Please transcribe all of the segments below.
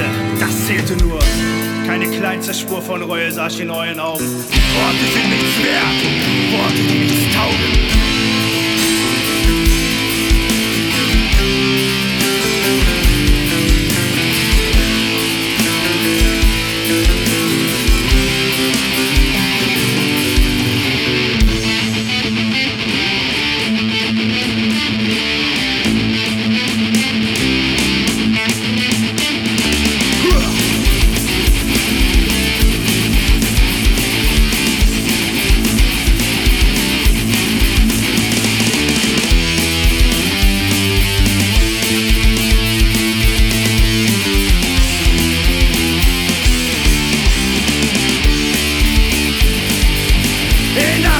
Wichse, das zählte nur. Keine kleinste Spur von Reue sah ich in euren Augen. Worte sind nichts wert, Worte, die nichts taugen.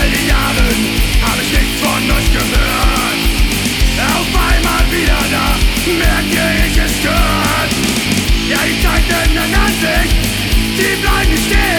all den Jahren habe ich nichts von euch gehört. Auf einmal wieder da, merke ich es gehört. Ja, die Zeiten ändern sich, die bleiben nicht stehen.